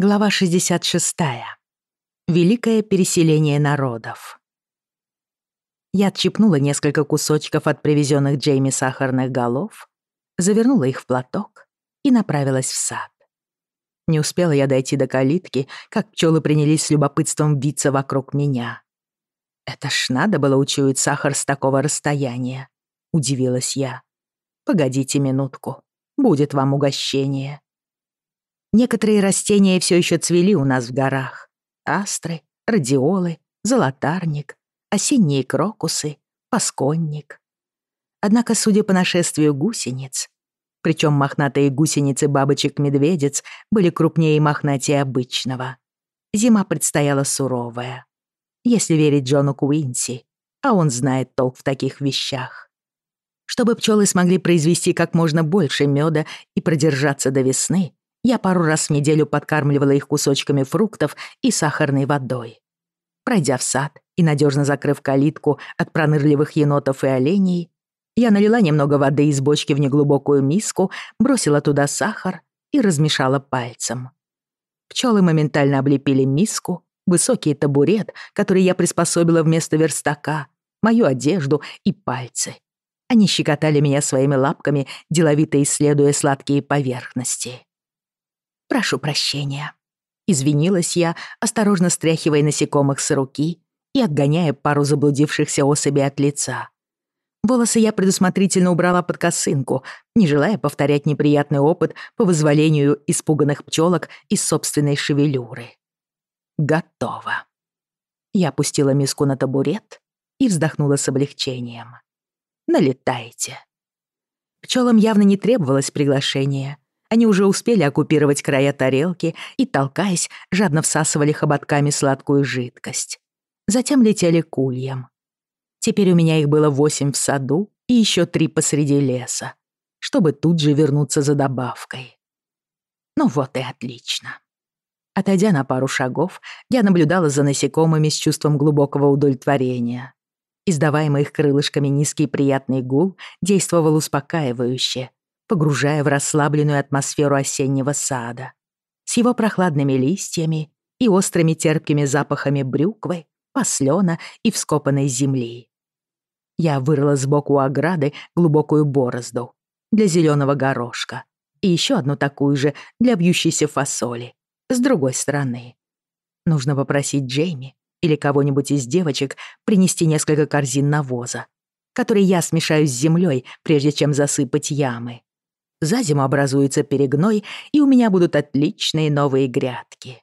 Глава 66. Великое переселение народов. Я отщипнула несколько кусочков от привезенных Джейми сахарных голов, завернула их в платок и направилась в сад. Не успела я дойти до калитки, как пчелы принялись с любопытством биться вокруг меня. «Это ж надо было учуять сахар с такого расстояния», — удивилась я. «Погодите минутку, будет вам угощение». Некоторые растения все еще цвели у нас в горах. Астры, радиолы, золотарник, осенние крокусы, пасконник. Однако, судя по нашествию гусениц, причем мохнатые гусеницы бабочек-медведец были крупнее и обычного, зима предстояла суровая. Если верить Джону Куинси, а он знает толк в таких вещах. Чтобы пчелы смогли произвести как можно больше мёда и продержаться до весны, я пару раз в неделю подкармливала их кусочками фруктов и сахарной водой. Пройдя в сад и надежно закрыв калитку от пронырливых енотов и оленей, я налила немного воды из бочки в неглубокую миску, бросила туда сахар и размешала пальцем. Пчелы моментально облепили миску, высокий табурет, который я приспособила вместо верстака, мою одежду и пальцы. Они щекотали меня своими лапками, деловито исследуя сладкие поверхности. «Прошу прощения». Извинилась я, осторожно стряхивая насекомых с руки и отгоняя пару заблудившихся особей от лица. Волосы я предусмотрительно убрала под косынку, не желая повторять неприятный опыт по вызволению испуганных пчелок из собственной шевелюры. Готово. Я опустила миску на табурет и вздохнула с облегчением. Налетайте. Пчелам явно не требовалось приглашение — Они уже успели оккупировать края тарелки и, толкаясь, жадно всасывали хоботками сладкую жидкость. Затем летели к ульям. Теперь у меня их было восемь в саду и еще три посреди леса, чтобы тут же вернуться за добавкой. Ну вот и отлично. Отойдя на пару шагов, я наблюдала за насекомыми с чувством глубокого удовлетворения. Издаваемый их крылышками низкий приятный гул действовал успокаивающе — погружая в расслабленную атмосферу осеннего сада. С его прохладными листьями и острыми терпкими запахами брюквы, послена и вскопанной земли. Я вырыла сбоку ограды глубокую борозду для зеленого горошка и еще одну такую же для бьющейся фасоли с другой стороны. Нужно попросить Джейми или кого-нибудь из девочек принести несколько корзин навоза, который я смешаю с землей, прежде чем засыпать ямы. За За зиму образуется перегной, и у меня будут отличные новые грядки.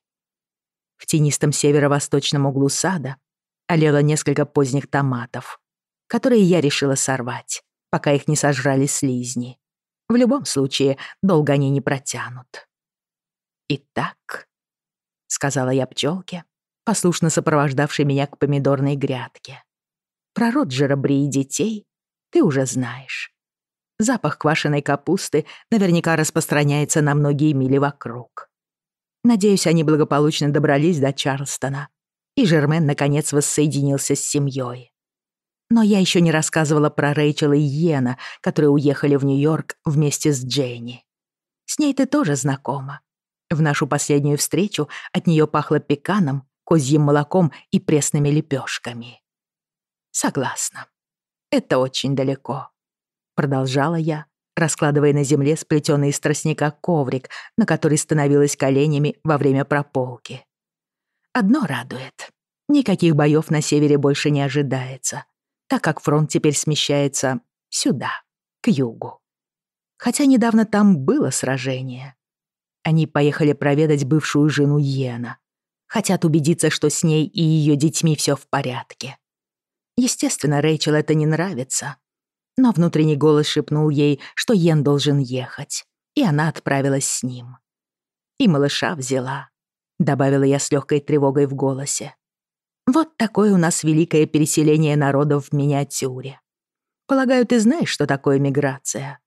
В тенистом северо-восточном углу сада олело несколько поздних томатов, которые я решила сорвать, пока их не сожрали слизни. В любом случае, долго они не протянут. «Итак», — сказала я пчелке, послушно сопровождавшей меня к помидорной грядке, «про Роджера Бри и детей ты уже знаешь. Запах квашеной капусты наверняка распространяется на многие мили вокруг. Надеюсь, они благополучно добрались до Чарльстона, и Жермен наконец воссоединился с семьей. Но я еще не рассказывала про Рэйчел и Йена, которые уехали в Нью-Йорк вместе с Дженни. С ней ты тоже знакома. В нашу последнюю встречу от нее пахло пеканом, козьим молоком и пресными лепешками. Согласна. Это очень далеко. продолжала я, раскладывая на земле сплетенный из тростника коврик, на который становилась коленями во время прополки. Одно радует. Никаких боёв на севере больше не ожидается, так как фронт теперь смещается сюда, к югу. Хотя недавно там было сражение. Они поехали проведать бывшую жену Йена. Хотят убедиться, что с ней и её детьми всё в порядке. Естественно, Рэйчел это не нравится — но внутренний голос шепнул ей, что Йен должен ехать, и она отправилась с ним. «И малыша взяла», — добавила я с легкой тревогой в голосе. «Вот такое у нас великое переселение народов в миниатюре. Полагаю, ты знаешь, что такое миграция?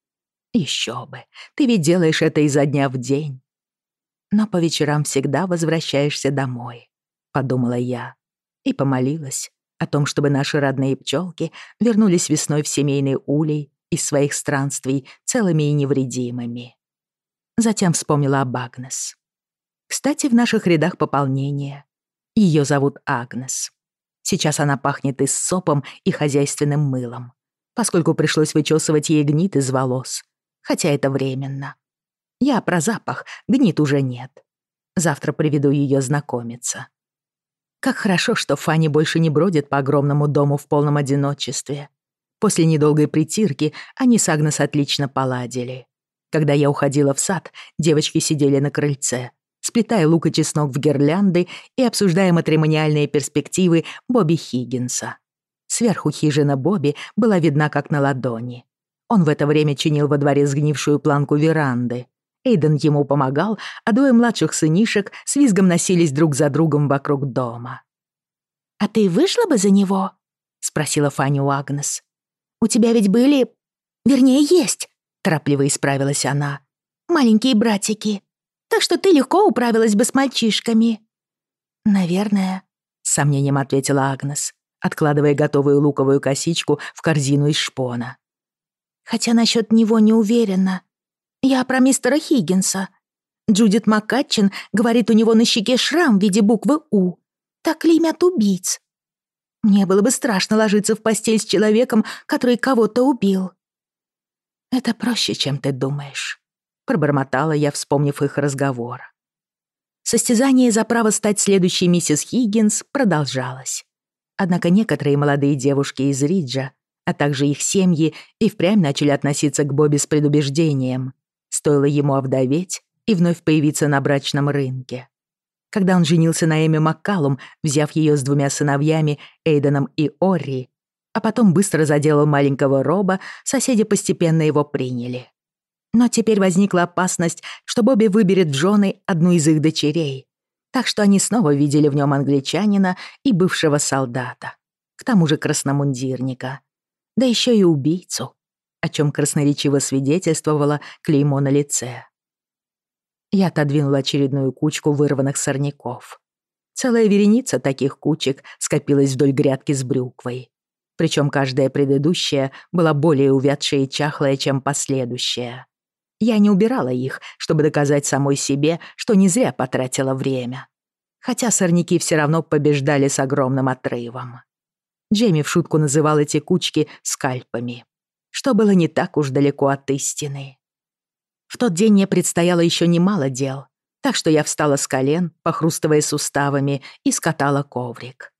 Еще бы, ты ведь делаешь это изо дня в день. Но по вечерам всегда возвращаешься домой», — подумала я и помолилась, о том, чтобы наши родные пчелки вернулись весной в семейный улей из своих странствий целыми и невредимыми. Затем вспомнила об Агнес. Кстати, в наших рядах пополнение. Ее зовут Агнес. Сейчас она пахнет и сопом, и хозяйственным мылом, поскольку пришлось вычесывать ей гнит из волос, хотя это временно. Я про запах, гнит уже нет. Завтра приведу ее знакомиться. Как хорошо, что Фанни больше не бродит по огромному дому в полном одиночестве. После недолгой притирки они с Агнес отлично поладили. Когда я уходила в сад, девочки сидели на крыльце, сплетая лук и чеснок в гирлянды и обсуждая матримониальные перспективы Бобби Хиггинса. Сверху хижина Бобби была видна как на ладони. Он в это время чинил во дворе сгнившую планку веранды, Эйден ему помогал, а двое младших сынишек с визгом носились друг за другом вокруг дома. «А ты вышла бы за него?» — спросила Фанни у Агнес. «У тебя ведь были... вернее, есть!» — торопливо исправилась она. «Маленькие братики. Так что ты легко управилась бы с мальчишками». «Наверное», — с сомнением ответила Агнес, откладывая готовую луковую косичку в корзину из шпона. «Хотя насчет него не уверена. Я про мистера Хиггинса. Джудит Маккатчин говорит, у него на щеке шрам в виде буквы «У». Так клеймят убийц. Мне было бы страшно ложиться в постель с человеком, который кого-то убил». «Это проще, чем ты думаешь», — пробормотала я, вспомнив их разговор. Состязание за право стать следующей миссис Хиггинс продолжалось. Однако некоторые молодые девушки из Риджа, а также их семьи, и впрямь начали относиться к Бобби с предубеждением. Стоило ему овдоветь и вновь появиться на брачном рынке. Когда он женился на Эми Маккалум, взяв ее с двумя сыновьями, Эйденом и Ори, а потом быстро заделал маленького Роба, соседи постепенно его приняли. Но теперь возникла опасность, что Бобби выберет в жены одну из их дочерей. Так что они снова видели в нем англичанина и бывшего солдата. К тому же красномундирника. Да еще и убийцу. о чем красноречиво свидетельствовало клеймо на лице. Я отодвинула очередную кучку вырванных сорняков. Целая вереница таких кучек скопилась вдоль грядки с брюквой причем каждая предыдущая была более увядшая и чахлая, чем последующая. Я не убирала их, чтобы доказать самой себе, что не зря потратила время. Хотя сорняки все равно что было не так уж далеко от истины. В тот день мне предстояло еще немало дел, так что я встала с колен, похрустывая суставами, и скатала коврик.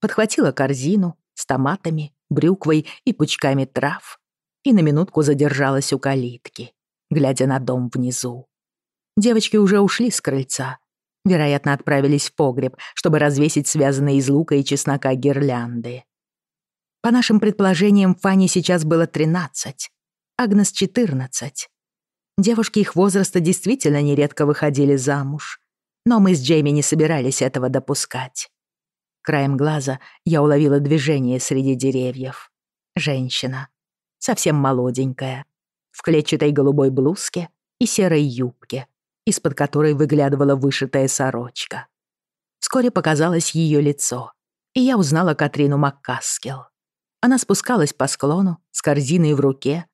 Подхватила корзину с томатами, брюквой и пучками трав и на минутку задержалась у калитки, глядя на дом внизу. Девочки уже ушли с крыльца. Вероятно, отправились в погреб, чтобы развесить связанные из лука и чеснока гирлянды. По нашим предположениям, Фанни сейчас было 13, Агнес — 14. Девушки их возраста действительно нередко выходили замуж. Но мы с Джейми не собирались этого допускать. Краем глаза я уловила движение среди деревьев. Женщина. Совсем молоденькая. В клетчатой голубой блузке и серой юбке, из-под которой выглядывала вышитая сорочка. Вскоре показалось ее лицо, и я узнала Катрину Маккаскел. Она спускалась по склону с корзиной в руке,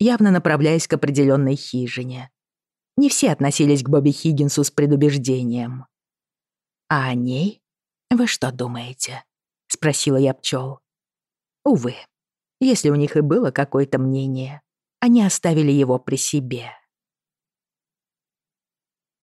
явно направляясь к определенной хижине. Не все относились к Бобби Хиггинсу с предубеждением. «А о ней? Вы что думаете?» — спросила я пчел. Увы, если у них и было какое-то мнение, они оставили его при себе.